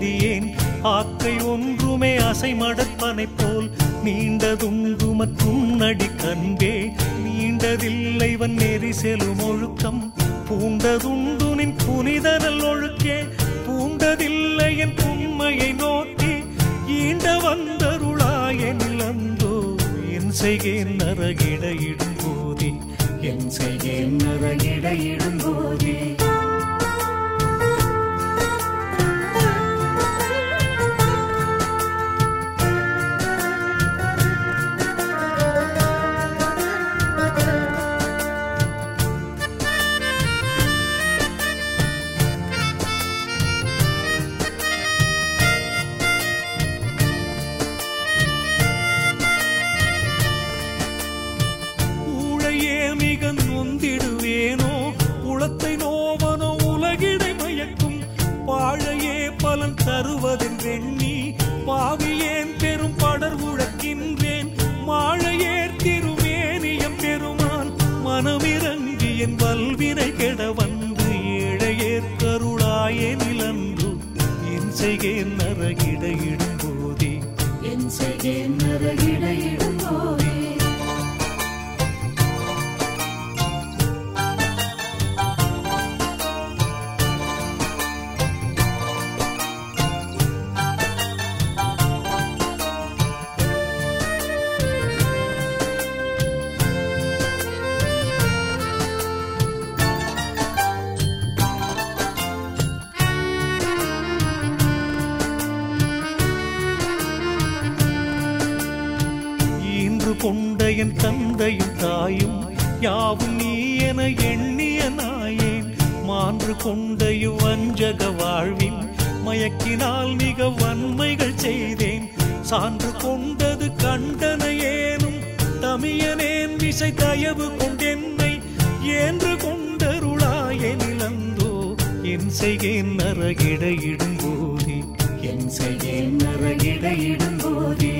கண்டதுண்டு அடியேன் ஆக்கை ஒன்றுமே அசைமடற்பனை போல் நீண்டதுண்டு மற்றும் நடி கண்பே. நீண்டதில்லைவன் நெரிசெலும் ஒழுக்கம். பூண்டதுண்டு நின் புனிதரல் ஒழுக்கே. பூண்டதில்லை என் உண்மையை நோக்கி. ஈண்ட வந்தருளாயனில் அந்தோ என் செய்கேன் நரகிடையிடும் போதே என் செய்கேன் நரகிடையிடும் போதே தருவதென்றெண்ணி பாவியேன் பெரும் படர் உழக்கின்றேன்? மாழையேர் திருமேனியம் பெருமான் மனமிறங்கி என் வல்வினை கெட வந்து ஏழையேற் கருளாயே நிலன்று என் செய்கேன் நரகிடையிடும் போதே என் செய்கேன் ஒன்று கொண்ட என் தந்தையும் தாயும் யாவும் நீ என எண்ணிய நாயேன். மான்று கொண்ட வஞ்சக வாழ்வின் மயக்கினால் மிக வன்மைகள் செய்தேன். சான்று கொண்டது கண்டனையேனும் தமியனேன். விசை தயவு கொண்டென்னை ஏன்று கொண்டருளாயனிலந்தோ என் செய்கேன் நரகிடையிடும் போதே என் செய்கேன் நரகிடையிடும் போதே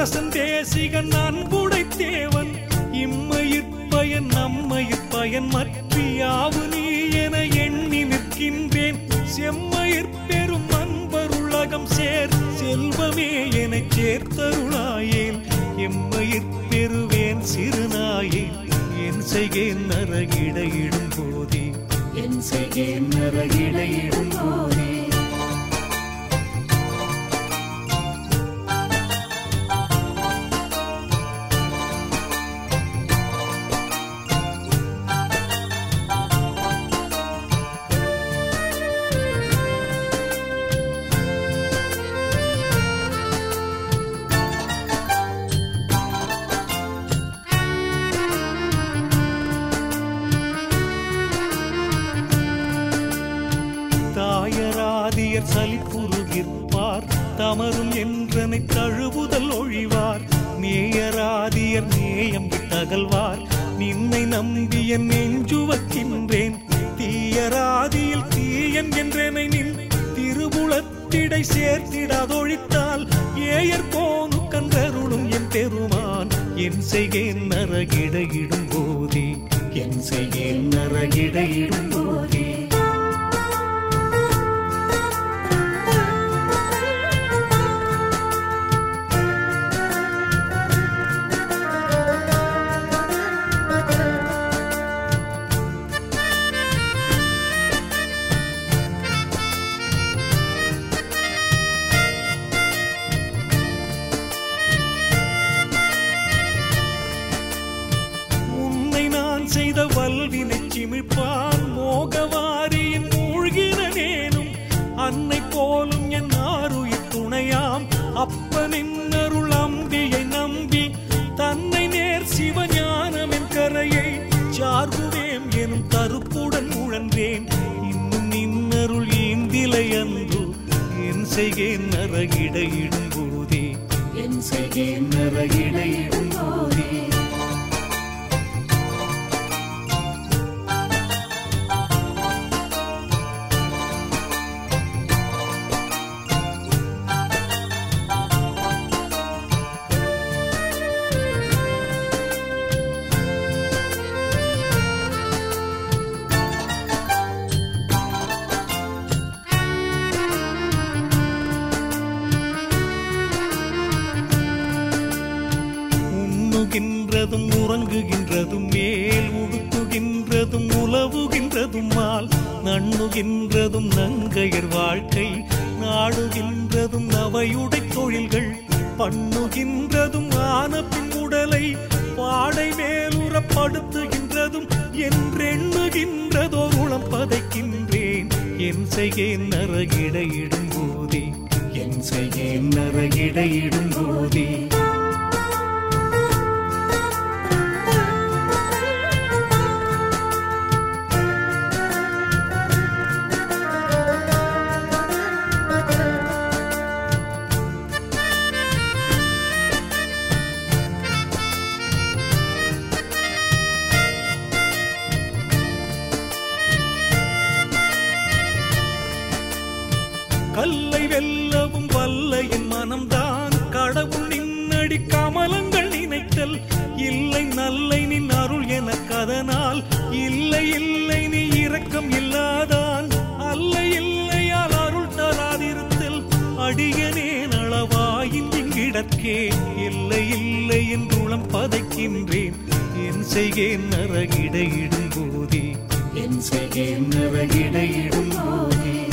அரசன் தேசிகன் அன்புடை தேவன். இம்மையிற் பயன் நம்மயிற் பயன் மற்றியாவு நீ என எண்ணி நிற்கின்றேன். செம்மையிற் பெரும் அன்பருலகம் சேர் செல்வமே என சேர்த்தருளாயேன் எம்மையிற் பெறுவேன் சிறுநாயேன் என் செய்கேன் நரகிடையிடும் போதே என் செய்கேன் நரகிடையிடும் போதே சலிப்புருகிற்பார் தமரும் என்றனை தழுவுதல் ஒழிவார். நேயராதியர் நேயம் விட்டகல்வார். நின்னை நம்பிய நெஞ்சுவக்கின்றேன் தீயராதியில் தீயன் என்றனை நின் திருபுலத்திடை சேர்த்திடாதொழித்தால். ஏயர் போனு கன்றருளும் என் பெருமான். என் செய்கேன் நரகிடையிடும் போதே என் செய்கேன் நரகிடையிடும் போதே செய்கேன் நரகிடையிடும் போதே என் செய்கேன் நரகிடையிடும் நண்ணுகின்றதும் நங்கையர் வாழ்க்கை நாடுகின்றதும் நவையுடை தொழில்கள் பண்ணுகின்றதும் ஆன பின் உடலை பாடை மேலுறப்படுத்துகின்றதும் என்றெண்ணுகின்றதோர் உளம் பதைக்கின்றேன். என் செய்கேன் நரகிடையிடும் போதே என் செய்கேன் நரகிடையிடும் போதே செய்கேன் நரகிடையிடும் போதே என் செய்கேன் நரகிடையிடும் போதே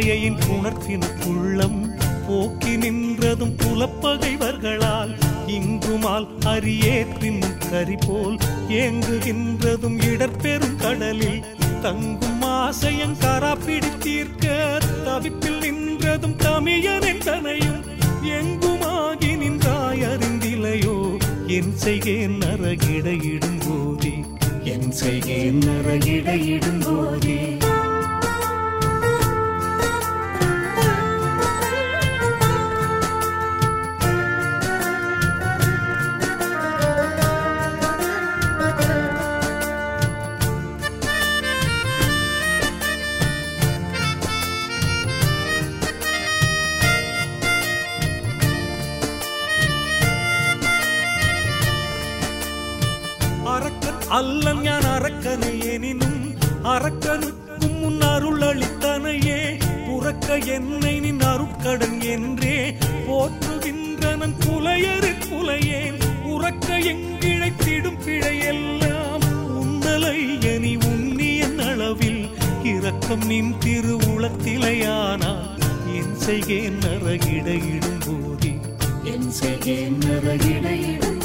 மாயையின் பொங்குமாயையின் உள்ளம் போக்கி நின்றதும் புலப்பகைவர்களால் இங்குமால் அரியேற்றின் கரி போல் ஏங்குகின்றதும் இடர்பெரும் கடலில் தங்கும் ஆசையன் கரா பிடித்தீர்க்க தவிப்பில் நின்றதும் தமியனின் தனையும் எங்குமாகி நின்றாயறிந்திலையோ என் செய்கேன் நரகிடையிடும் போதே என் செய்கேன் நரகிடையிடும் போதே. அரக்கன் அல்லன் ஞான் அரக்கனை எனினும் அரக்கனுக்கும் முன் அருள் அளித்தனையே. புறக்க என்னை நின் அருட்கடன் என்றே போற்றுகின்றனன் புலையரு புலையேன். உறக்க எங்கிழைத்திடும் பிழையெல்லாம் உன்னலை எனி உன்னியன் அளவில் இரக்கம் நின் திருவுளத்திலையானால் என் செய்கேன் நரகிடையிடும் போதே என் செய்கேன் நரகிடையிடும்